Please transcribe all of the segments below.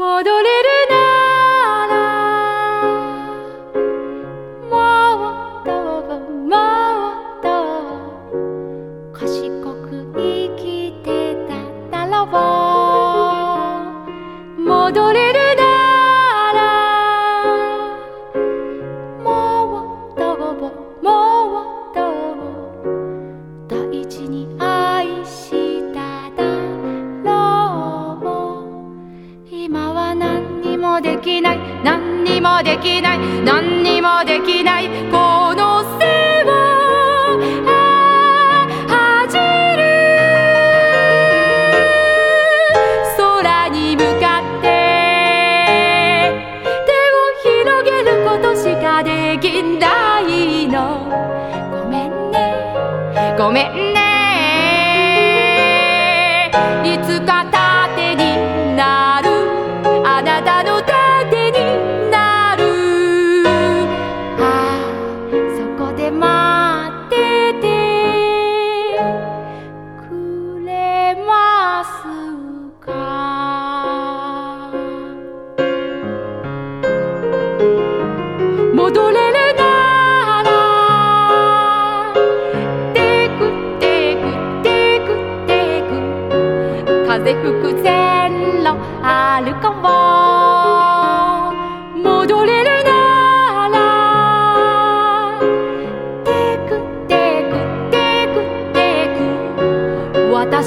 戻れるなできない何にもできないこの背を恥じる。空に向かって手を広げることしかできないの。ごめんね。ごめんね。いつか似我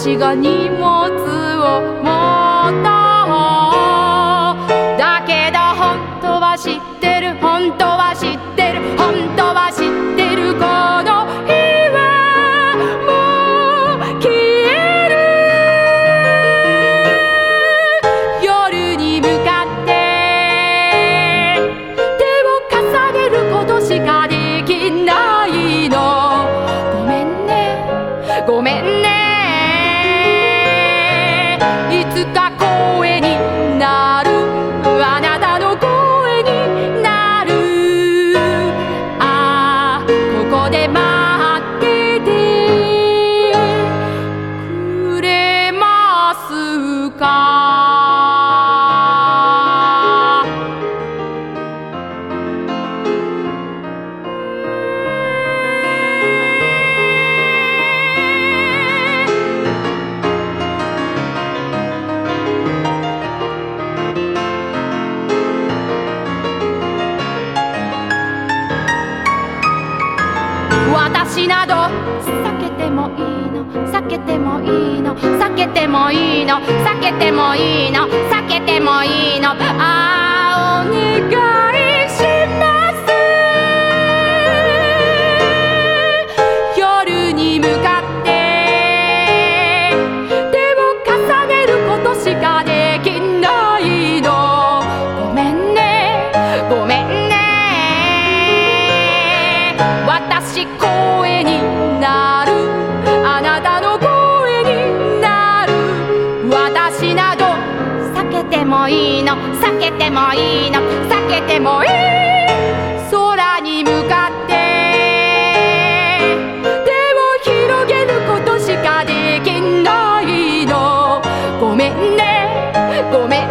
私が荷物を持った。だけど本当は知って私など。避けてもいいの。避けてもいいの。避けてもいいの。避けてもいいの。避けてもいいのもいいの。避けてもいいの。避けてもいい。空に向かって。手を広げることしかできないの。ごめんね。ごめん。